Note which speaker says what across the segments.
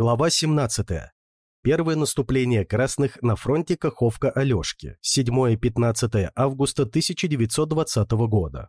Speaker 1: Глава 17. Первое наступление красных на фронте Каховка-Алешки. 7-15 августа 1920 года.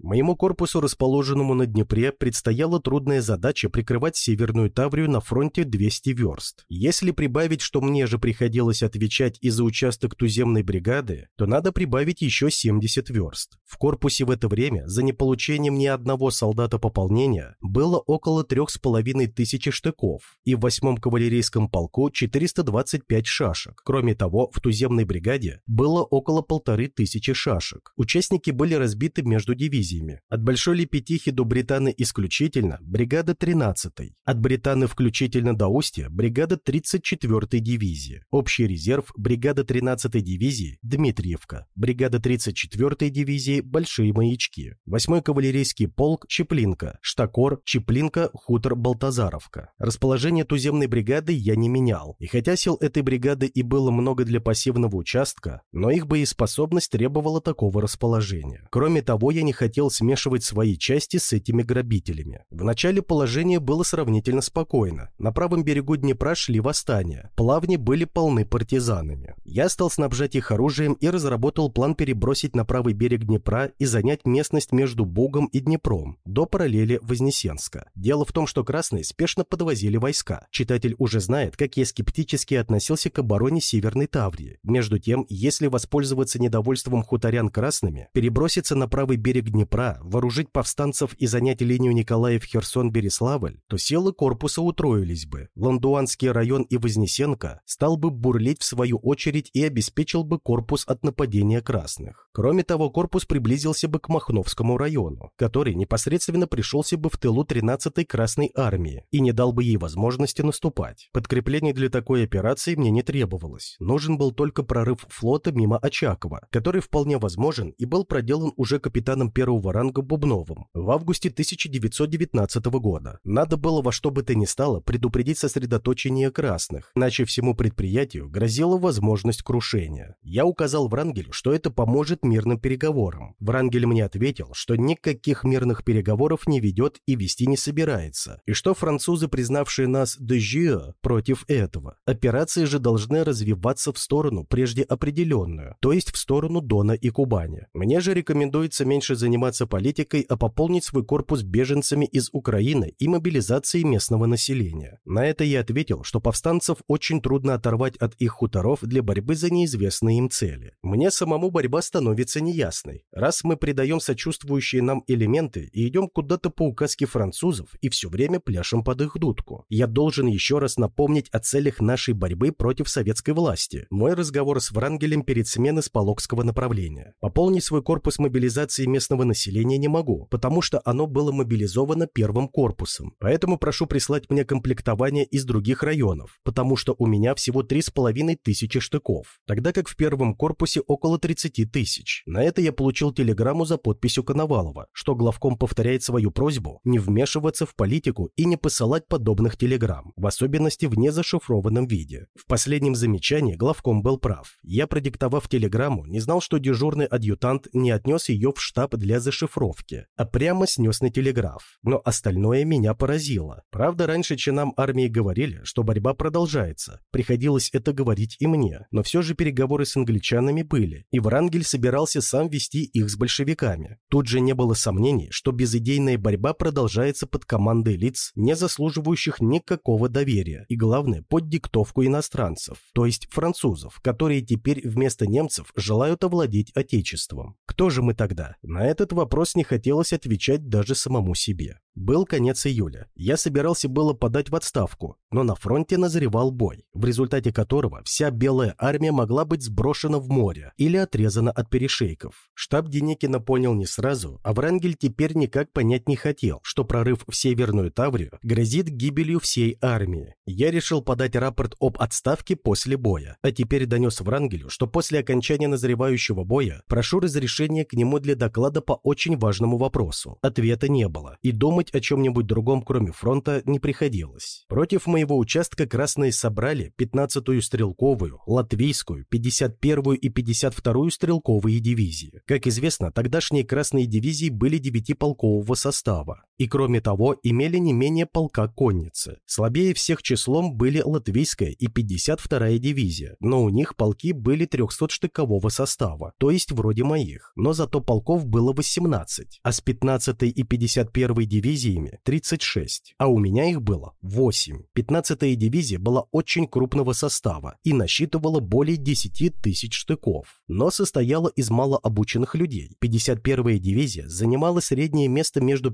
Speaker 1: Моему корпусу, расположенному на Днепре, предстояла трудная задача прикрывать Северную Таврию на фронте 200 верст. Если прибавить, что мне же приходилось отвечать и за участок туземной бригады, то надо прибавить еще 70 верст. В корпусе в это время, за неполучением ни одного солдата пополнения, было около трех с половиной тысячи штыков, и в 8-м кавалерийском полку 425 шашек. Кроме того, в туземной бригаде было около полторы тысячи шашек. Участники были разбиты между дивизиями дивизиями. От Большой Лепетихи до Британы исключительно бригада 13-й. От Британы включительно до Устья бригада 34-й дивизии. Общий резерв бригада 13-й дивизии Дмитриевка. Бригада 34-й дивизии Большие Маячки. 8-й кавалерийский полк Чеплинка. Штакор, Чеплинка, хутор Балтазаровка. Расположение туземной бригады я не менял. И хотя сил этой бригады и было много для пассивного участка, но их боеспособность требовала такого расположения. Кроме того, я не хотел хотел смешивать свои части с этими грабителями. В начале положение было сравнительно спокойно. На правом берегу Днепра шли восстания. Плавни были полны партизанами. Я стал снабжать их оружием и разработал план перебросить на правый берег Днепра и занять местность между Бугом и Днепром, до параллели Вознесенска. Дело в том, что красные спешно подвозили войска. Читатель уже знает, как я скептически относился к обороне Северной Таврии. Между тем, если воспользоваться недовольством хуторян красными, переброситься на правый берег Днепра Днепра, вооружить повстанцев и занять линию Николаев-Херсон-Береславль, то силы корпуса утроились бы. Ландуанский район и Вознесенко стал бы бурлить в свою очередь и обеспечил бы корпус от нападения красных. Кроме того, корпус приблизился бы к Махновскому району, который непосредственно пришелся бы в тылу 13-й Красной армии и не дал бы ей возможности наступать. Подкреплений для такой операции мне не требовалось. Нужен был только прорыв флота мимо Очакова, который вполне возможен и был проделан уже капитаном первого первого ранга Бубновым в августе 1919 года. Надо было во что бы то ни стало предупредить сосредоточение красных, иначе всему предприятию грозила возможность крушения. Я указал Врангелю, что это поможет мирным переговорам. Врангель мне ответил, что никаких мирных переговоров не ведет и вести не собирается, и что французы, признавшие нас de jure, против этого. Операции же должны развиваться в сторону прежде определенную, то есть в сторону Дона и Кубани. Мне же рекомендуется меньше заниматься заниматься политикой, а пополнить свой корпус беженцами из Украины и мобилизацией местного населения. На это я ответил, что повстанцев очень трудно оторвать от их хуторов для борьбы за неизвестные им цели. Мне самому борьба становится неясной. Раз мы придаем сочувствующие нам элементы и идем куда-то по указке французов и все время пляшем под их дудку, я должен еще раз напомнить о целях нашей борьбы против советской власти. Мой разговор с Врангелем перед сменой с Полокского направления. Пополнить свой корпус мобилизации местного населения населения не могу, потому что оно было мобилизовано первым корпусом. Поэтому прошу прислать мне комплектование из других районов, потому что у меня всего 3,5 тысячи штыков, тогда как в первом корпусе около 30 тысяч. На это я получил телеграмму за подписью Коновалова, что главком повторяет свою просьбу не вмешиваться в политику и не посылать подобных телеграмм, в особенности в незашифрованном виде. В последнем замечании главком был прав. Я, продиктовав телеграмму, не знал, что дежурный адъютант не отнес ее в штаб для зашифровки, а прямо снес на телеграф. Но остальное меня поразило. Правда, раньше чинам армии говорили, что борьба продолжается. Приходилось это говорить и мне. Но все же переговоры с англичанами были, и Врангель собирался сам вести их с большевиками. Тут же не было сомнений, что безидейная борьба продолжается под командой лиц, не заслуживающих никакого доверия, и главное, под диктовку иностранцев, то есть французов, которые теперь вместо немцев желают овладеть Отечеством. Кто же мы тогда? На этот вопрос не хотелось отвечать даже самому себе. Был конец июля. Я собирался было подать в отставку, но на фронте назревал бой, в результате которого вся белая армия могла быть сброшена в море или отрезана от перешейков. Штаб Деникина понял не сразу, а Врангель теперь никак понять не хотел, что прорыв в Северную Таврию грозит гибелью всей армии. Я решил подать рапорт об отставке после боя, а теперь донес Врангелю, что после окончания назревающего боя прошу разрешения к нему для доклада по очень важному вопросу. Ответа не было, и думать думать о чем-нибудь другом, кроме фронта, не приходилось. Против моего участка красные собрали 15-ю стрелковую, латвийскую, 51-ю и 52-ю стрелковые дивизии. Как известно, тогдашние красные дивизии были девятиполкового состава. И кроме того, имели не менее полка конницы. Слабее всех числом были латвийская и 52-я дивизия, но у них полки были 300-штыкового состава, то есть вроде моих, но зато полков было 18, а с 15-й и 51-й дивизиями 36, а у меня их было 8. 15-я дивизия была очень крупного состава и насчитывала более 10 тысяч штыков, но состояла из малообученных людей. 51-я дивизия занимала среднее место между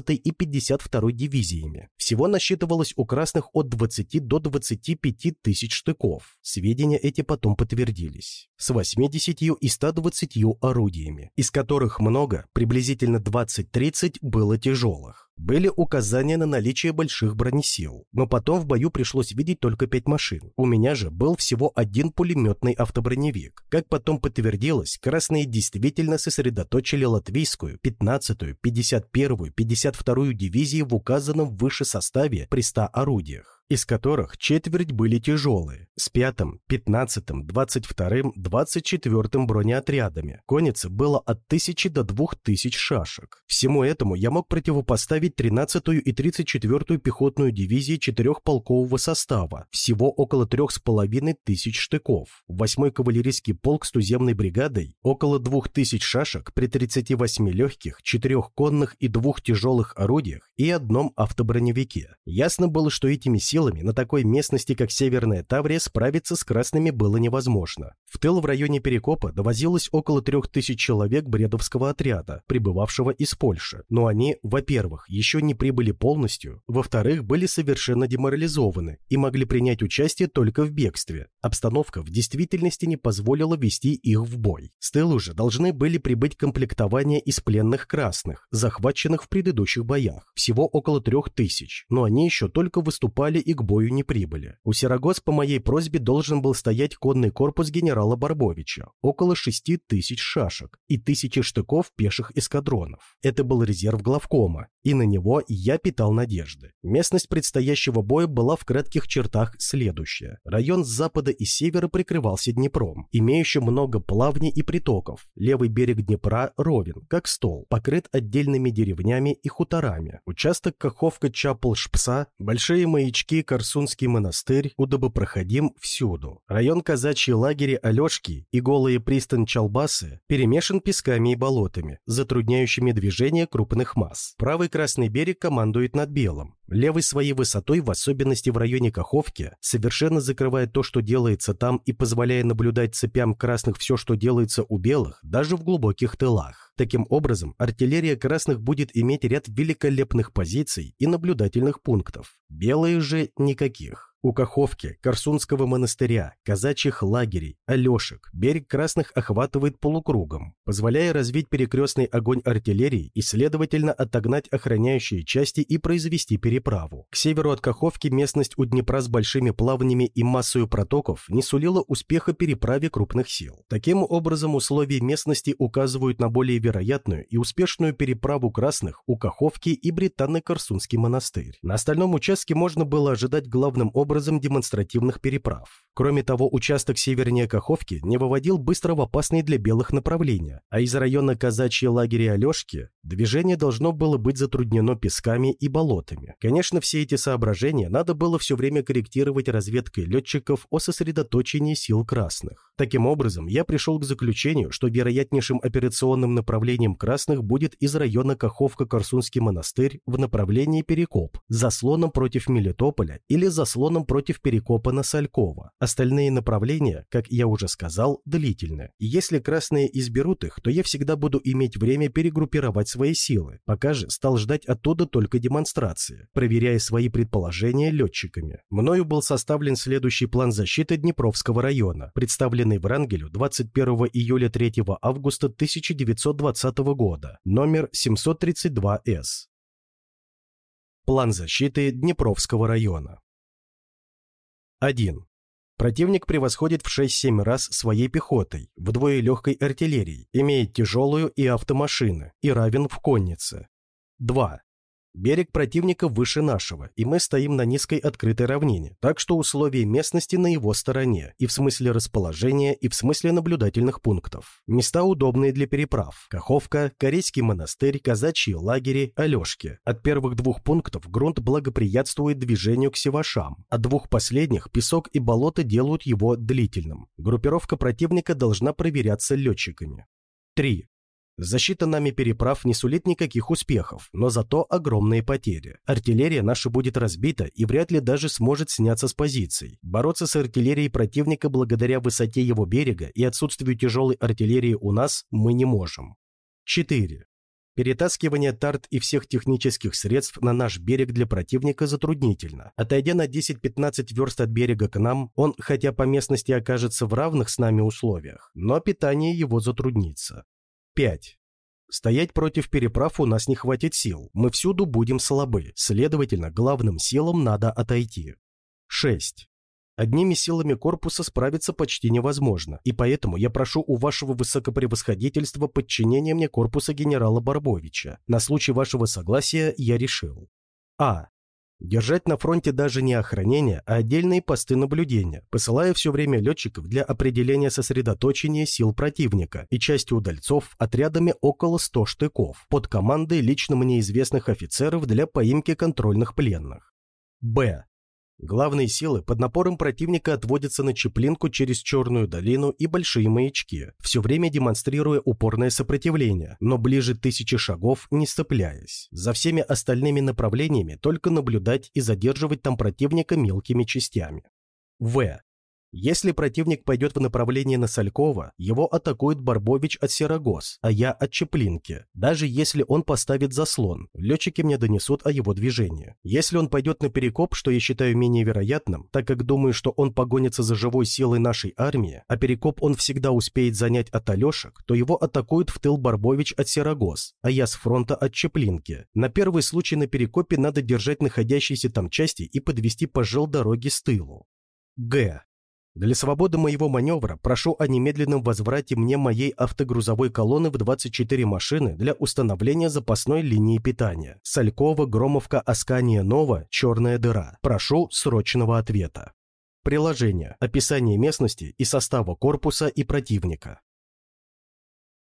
Speaker 1: 15-й и 52-й дивизиями. Всего насчитывалось у красных от 20 до 25 тысяч штыков. Сведения эти потом подтвердились. С 80 и 120 орудиями, из которых много, приблизительно 20-30, было тяжелых. Были указания на наличие больших бронесил, но потом в бою пришлось видеть только пять машин. У меня же был всего один пулеметный автоброневик. Как потом подтвердилось, красные действительно сосредоточили латвийскую, 15-ю, 51-ю, 52-ю дивизии в указанном выше составе при 100 орудиях из которых четверть были тяжелые, с пятым, пятнадцатым, двадцать вторым, двадцать четвертым бронеотрядами. Конницы было от тысячи до двух тысяч шашек. Всему этому я мог противопоставить тринадцатую и тридцать четвертую пехотную дивизии четырехполкового состава, всего около трех с половиной тысяч штыков, восьмой кавалерийский полк с туземной бригадой, около двух тысяч шашек при 38 легких, четырех конных и двух тяжелых орудиях и одном автоброневике. Ясно было, что этими силами силами на такой местности, как Северная Таврия, справиться с красными было невозможно. В тыл в районе Перекопа довозилось около трех тысяч человек бредовского отряда, прибывавшего из Польши. Но они, во-первых, еще не прибыли полностью, во-вторых, были совершенно деморализованы и могли принять участие только в бегстве. Обстановка в действительности не позволила вести их в бой. С тылу же должны были прибыть комплектования из пленных красных, захваченных в предыдущих боях, всего около трех тысяч, но они еще только выступали и к бою не прибыли. У Сирогоз по моей просьбе должен был стоять конный корпус генерала Барбовича, около 6 тысяч шашек и тысячи штыков пеших эскадронов. Это был резерв главкома, и на него я питал надежды. Местность предстоящего боя была в кратких чертах следующая. Район с запада и севера прикрывался Днепром, имеющим много плавней и притоков. Левый берег Днепра ровен, как стол, покрыт отдельными деревнями и хуторами. Участок Каховка-Чапл-Шпса, большие маячки Корсунский монастырь удобопроходим всюду. Район казачьи лагеря Алешки и голые пристань Чалбасы перемешан песками и болотами, затрудняющими движение крупных масс. Правый красный берег командует над Белым. Левый своей высотой, в особенности в районе Каховки, совершенно закрывает то, что делается там, и позволяя наблюдать цепям красных все, что делается у белых, даже в глубоких тылах. Таким образом, артиллерия красных будет иметь ряд великолепных позиций и наблюдательных пунктов. Белые же никаких. У Каховки, Корсунского монастыря, казачьих лагерей, Алешек берег Красных охватывает полукругом, позволяя развить перекрестный огонь артиллерии и, следовательно, отогнать охраняющие части и произвести переправу. К северу от Каховки местность у Днепра с большими плавнями и массою протоков не сулила успеха переправе крупных сил. Таким образом, условия местности указывают на более вероятную и успешную переправу Красных у Каховки и Британно-Корсунский монастырь. На остальном участке можно было ожидать главным образом образом демонстративных переправ. Кроме того, участок севернее Каховки не выводил быстро в опасные для белых направления, а из района казачьи лагеря Алешки движение должно было быть затруднено песками и болотами. Конечно, все эти соображения надо было все время корректировать разведкой летчиков о сосредоточении сил красных. Таким образом, я пришел к заключению, что вероятнейшим операционным направлением красных будет из района Каховка-Корсунский монастырь в направлении Перекоп, заслоном против Мелитополя или заслоном против Перекопа на Салькова. Остальные направления, как я уже сказал, длительны. Если красные изберут их, то я всегда буду иметь время перегруппировать свои силы. Пока же стал ждать оттуда только демонстрации, проверяя свои предположения летчиками. Мною был составлен следующий план защиты Днепровского района, представленный Врангелю 21 июля 3 августа 1920 года, номер 732С. План защиты Днепровского района. 1. Противник превосходит в 6-7 раз своей пехотой, вдвое легкой артиллерией, имеет тяжелую и автомашины и равен в коннице. 2. Берег противника выше нашего, и мы стоим на низкой открытой равнине, так что условия местности на его стороне, и в смысле расположения, и в смысле наблюдательных пунктов. Места удобные для переправ. Каховка, Корейский монастырь, казачьи лагери, Алешки. От первых двух пунктов грунт благоприятствует движению к Севашам, от двух последних песок и болото делают его длительным. Группировка противника должна проверяться летчиками. 3. Защита нами переправ не сулит никаких успехов, но зато огромные потери. Артиллерия наша будет разбита и вряд ли даже сможет сняться с позиций. Бороться с артиллерией противника благодаря высоте его берега и отсутствию тяжелой артиллерии у нас мы не можем. 4. Перетаскивание тарт и всех технических средств на наш берег для противника затруднительно. Отойдя на 10-15 верст от берега к нам, он, хотя по местности окажется в равных с нами условиях, но питание его затруднится. 5. Стоять против переправ у нас не хватит сил. Мы всюду будем слабы. Следовательно, главным силам надо отойти. 6. Одними силами корпуса справиться почти невозможно, и поэтому я прошу у вашего высокопревосходительства подчинения мне корпуса генерала Барбовича. На случай вашего согласия я решил. А. Держать на фронте даже не охранение, а отдельные посты наблюдения, посылая все время летчиков для определения сосредоточения сил противника и части удальцов отрядами около 100 штыков под командой лично мне известных офицеров для поимки контрольных пленных. Б. Главные силы под напором противника отводятся на Чеплинку через Черную долину и Большие маячки, все время демонстрируя упорное сопротивление, но ближе тысячи шагов не сцепляясь. За всеми остальными направлениями только наблюдать и задерживать там противника мелкими частями. В. Если противник пойдет в направлении на Салькова, его атакует Барбович от Серогос, а я от Чеплинки. Даже если он поставит заслон, летчики мне донесут о его движении. Если он пойдет на Перекоп, что я считаю менее вероятным, так как думаю, что он погонится за живой силой нашей армии, а Перекоп он всегда успеет занять от Алешек, то его атакует в тыл Барбович от Серогос, а я с фронта от Чеплинки. На первый случай на Перекопе надо держать находящиеся там части и подвести по дороги с тылу. Г. Для свободы моего маневра прошу о немедленном возврате мне моей автогрузовой колонны в 24 машины для установления запасной линии питания. Салькова, Громовка, Аскания, Нова, Черная дыра. Прошу срочного ответа. Приложение. Описание местности и состава корпуса и противника.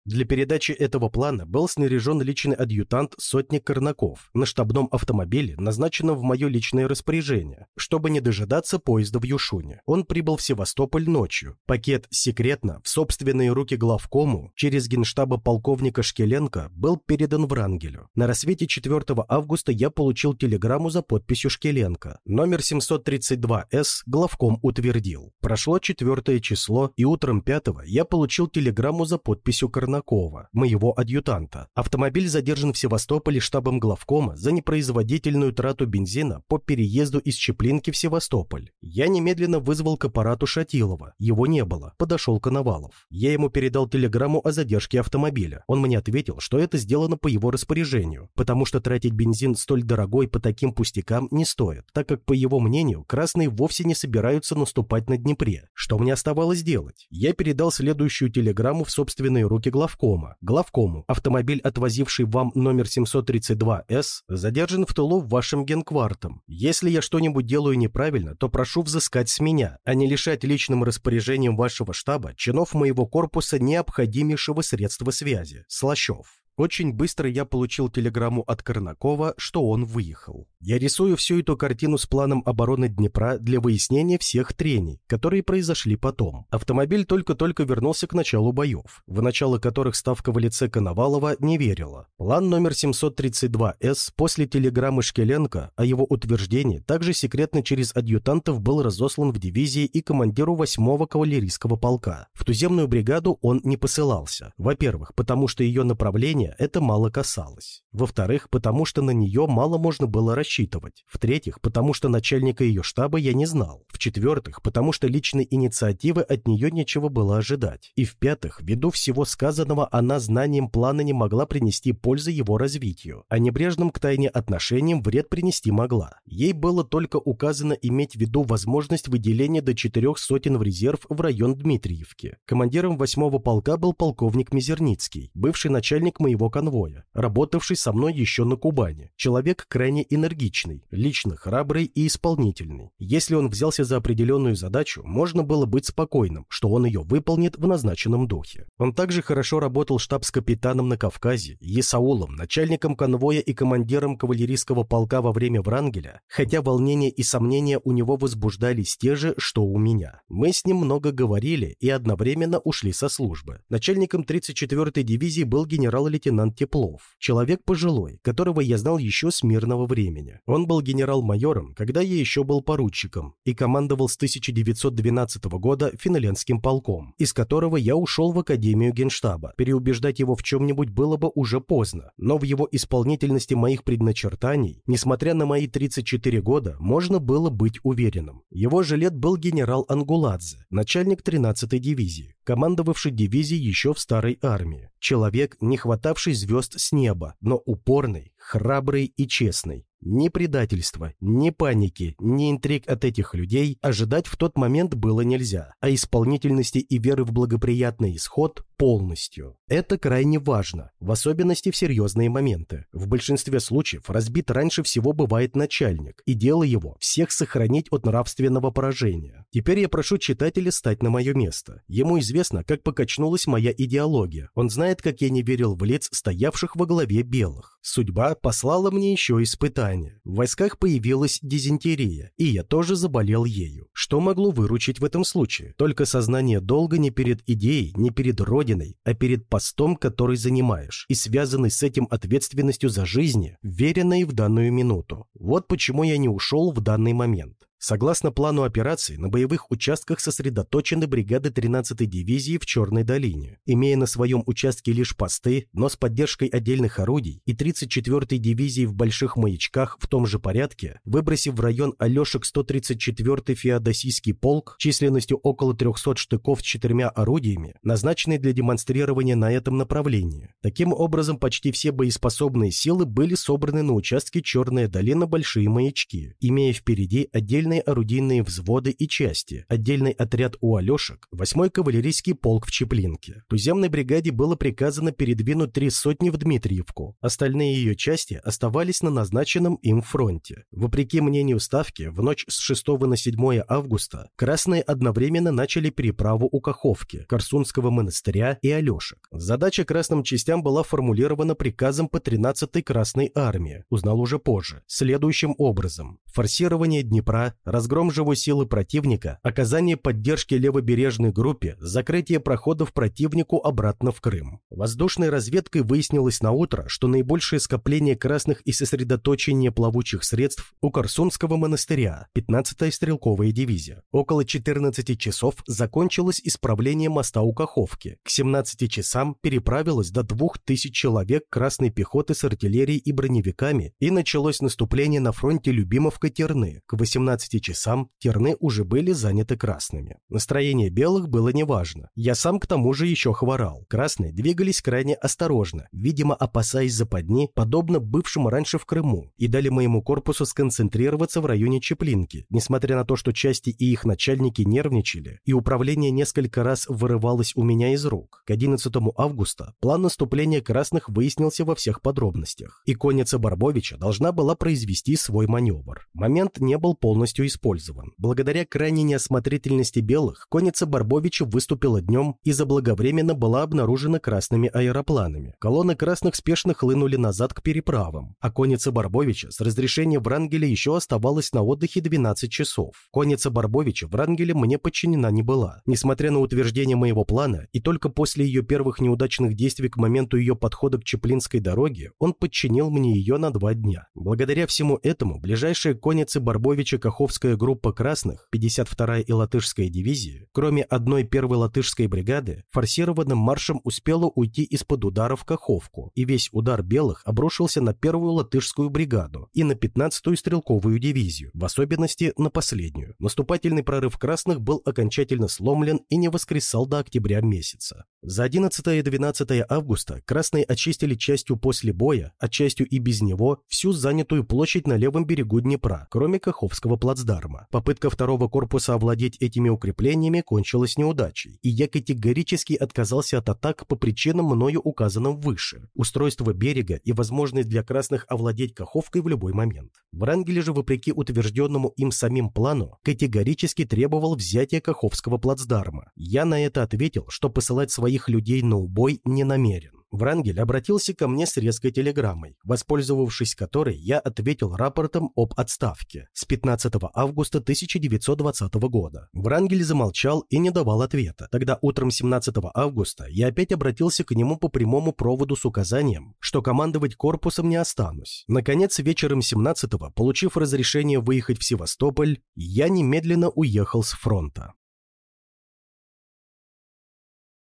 Speaker 1: Для передачи этого плана был снаряжен личный адъютант сотник Корнаков на штабном автомобиле, назначенном в мое личное распоряжение, чтобы не дожидаться поезда в Юшуне. Он прибыл в Севастополь ночью. Пакет секретно, в собственные руки главкому, через генштаба полковника Шкеленко, был передан Врангелю. На рассвете 4 августа я получил телеграмму за подписью Шкеленко. Номер 732С главком утвердил. Прошло четвертое число, и утром 5 я получил телеграмму за подписью Корнакова. Чернакова, моего адъютанта. Автомобиль задержан в Севастополе штабом главкома за непроизводительную трату бензина по переезду из Чеплинки в Севастополь. Я немедленно вызвал к аппарату Шатилова. Его не было. Подошел Коновалов. Я ему передал телеграмму о задержке автомобиля. Он мне ответил, что это сделано по его распоряжению, потому что тратить бензин столь дорогой по таким пустякам не стоит, так как, по его мнению, красные вовсе не собираются наступать на Днепре. Что мне оставалось делать? Я передал следующую телеграмму в собственные руки главкома главкома. Главкому. Автомобиль, отвозивший вам номер 732С, задержан в тылу вашим генквартом. Если я что-нибудь делаю неправильно, то прошу взыскать с меня, а не лишать личным распоряжением вашего штаба чинов моего корпуса необходимейшего средства связи. Слащев. Очень быстро я получил телеграмму от Корнакова, что он выехал. Я рисую всю эту картину с планом обороны Днепра для выяснения всех трений, которые произошли потом. Автомобиль только-только вернулся к началу боев, в начало которых ставка в лице Коновалова не верила. План номер 732С после телеграммы Шкеленко о его утверждении также секретно через адъютантов был разослан в дивизии и командиру 8-го кавалерийского полка. В туземную бригаду он не посылался. Во-первых, потому что ее направление это мало касалось. Во-вторых, потому что на нее мало можно было рассчитывать. В-третьих, потому что начальника ее штаба я не знал. В-четвертых, потому что личной инициативы от нее нечего было ожидать. И в-пятых, ввиду всего сказанного, она знанием плана не могла принести пользы его развитию, а небрежным к тайне отношениям вред принести могла. Ей было только указано иметь в виду возможность выделения до четырех сотен в резерв в район Дмитриевки. Командиром восьмого полка был полковник Мизерницкий, бывший начальник моего конвоя, работавший со мной еще на Кубани. Человек крайне энергичный, лично храбрый и исполнительный. Если он взялся за определенную задачу, можно было быть спокойным, что он ее выполнит в назначенном духе. Он также хорошо работал штабс-капитаном на Кавказе, Есаулом, начальником конвоя и командиром кавалерийского полка во время Врангеля, хотя волнения и сомнения у него возбуждались те же, что у меня. Мы с ним много говорили и одновременно ушли со службы. Начальником 34-й дивизии был генерал-лейтенант Теплов, человек пожилой, которого я знал еще с мирного времени. Он был генерал-майором, когда я еще был поручиком, и командовал с 1912 года финляндским полком, из которого я ушел в Академию Генштаба. Переубеждать его в чем-нибудь было бы уже поздно, но в его исполнительности моих предначертаний, несмотря на мои 34 года, можно было быть уверенным. Его жилет был генерал Ангуладзе, начальник 13-й дивизии, командовавший дивизией еще в старой армии. Человек, не хватавший звезд с неба, но упорный, храбрый и честный. Ни предательства, ни паники, ни интриг от этих людей ожидать в тот момент было нельзя, а исполнительности и веры в благоприятный исход полностью. Это крайне важно, в особенности в серьезные моменты. В большинстве случаев разбит раньше всего бывает начальник, и дело его всех сохранить от нравственного поражения. Теперь я прошу читателя стать на мое место. Ему известно, как покачнулась моя идеология. Он знает, как я не верил в лиц, стоявших во главе белых. Судьба послала мне еще испытание. В войсках появилась дизентерия, и я тоже заболел ею. Что могло выручить в этом случае? Только сознание долга не перед идеей, не перед родиной, а перед постом, который занимаешь, и связанный с этим ответственностью за жизнь, веренной в данную минуту. Вот почему я не ушел в данный момент. Согласно плану операции, на боевых участках сосредоточены бригады 13-й дивизии в Черной долине, имея на своем участке лишь посты, но с поддержкой отдельных орудий и 34-й дивизии в Больших Маячках в том же порядке, выбросив в район Алешек 134-й Феодосийский полк численностью около 300 штыков с четырьмя орудиями, назначенный для демонстрирования на этом направлении. Таким образом, почти все боеспособные силы были собраны на участке Черная долина Большие Маячки, имея впереди отдельно отдельные орудийные взводы и части, отдельный отряд у Алешек, 8-й кавалерийский полк в Чеплинке. Туземной бригаде было приказано передвинуть три сотни в Дмитриевку. Остальные ее части оставались на назначенном им фронте. Вопреки мнению Ставки, в ночь с 6 на 7 августа красные одновременно начали переправу у Каховки, Корсунского монастыря и Алешек. Задача красным частям была формулирована приказом по 13-й Красной армии, узнал уже позже, следующим образом. Форсирование Днепра, разгром живой силы противника, оказание поддержки левобережной группе, закрытие проходов противнику обратно в Крым. Воздушной разведкой выяснилось на утро, что наибольшее скопление красных и сосредоточение плавучих средств у Корсунского монастыря, 15-я стрелковая дивизия. Около 14 часов закончилось исправление моста у Каховки. К 17 часам переправилось до 2000 человек красной пехоты с артиллерией и броневиками и началось наступление на фронте Любимовка-Терны. К 18 15 часам терны уже были заняты красными. Настроение белых было неважно. Я сам к тому же еще хворал. Красные двигались крайне осторожно, видимо, опасаясь западни, подобно бывшему раньше в Крыму, и дали моему корпусу сконцентрироваться в районе Чеплинки, несмотря на то, что части и их начальники нервничали, и управление несколько раз вырывалось у меня из рук. К 11 августа план наступления красных выяснился во всех подробностях, и конница Барбовича должна была произвести свой маневр. Момент не был полностью полностью использован. Благодаря крайней неосмотрительности белых, конница Барбовича выступила днем и заблаговременно была обнаружена красными аэропланами. Колонны красных спешно хлынули назад к переправам, а конница Барбовича с разрешения Врангеля еще оставалась на отдыхе 12 часов. Конница Барбовича Врангеля мне подчинена не была. Несмотря на утверждение моего плана, и только после ее первых неудачных действий к моменту ее подхода к Чеплинской дороге, он подчинил мне ее на два дня. Благодаря всему этому ближайшая конницы Барбовича Каховская группа красных, 52-я и латышская дивизия, кроме одной первой латышской бригады, форсированным маршем успела уйти из-под удара в Каховку, и весь удар белых обрушился на первую латышскую бригаду и на 15-ю стрелковую дивизию, в особенности на последнюю. Наступательный прорыв красных был окончательно сломлен и не воскресал до октября месяца. За 11 и 12 августа красные очистили частью после боя, а частью и без него, всю занятую площадь на левом берегу Днепра, кроме Каховского плацдарма. Попытка второго корпуса овладеть этими укреплениями кончилась неудачей, и я категорически отказался от атак по причинам мною указанным выше. Устройство берега и возможность для красных овладеть Каховкой в любой момент. Врангель же, вопреки утвержденному им самим плану, категорически требовал взятия Каховского плацдарма. Я на это ответил, что посылать своих людей на убой не намерен. Врангель обратился ко мне с резкой телеграммой, воспользовавшись которой я ответил рапортом об отставке с 15 августа 1920 года. Врангель замолчал и не давал ответа. Тогда утром 17 августа я опять обратился к нему по прямому проводу с указанием, что командовать корпусом не останусь. Наконец, вечером 17 получив разрешение выехать в Севастополь, я немедленно уехал с фронта.